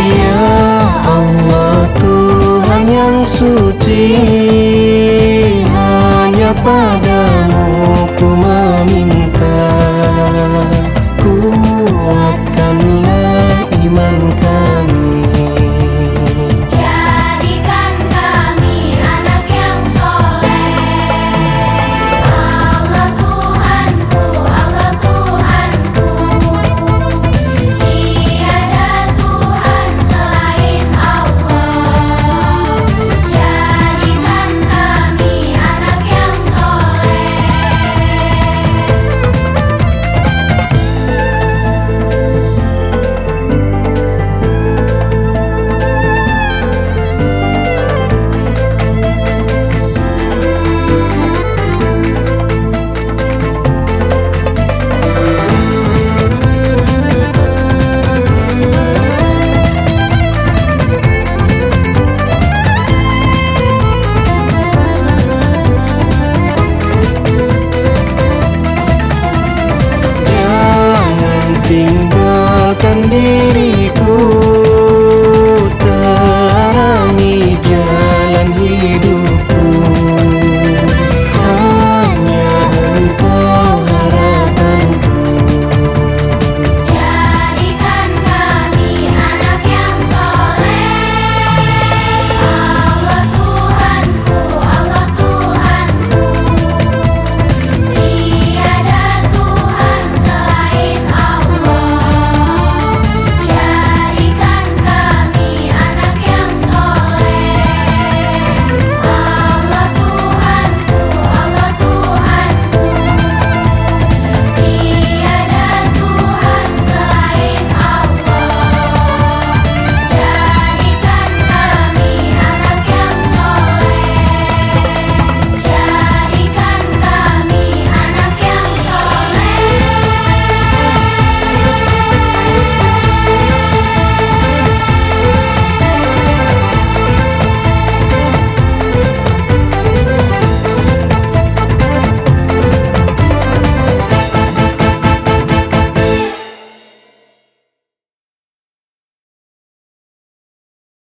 Ya Allah Tuhan yang suci Hanya padamu ku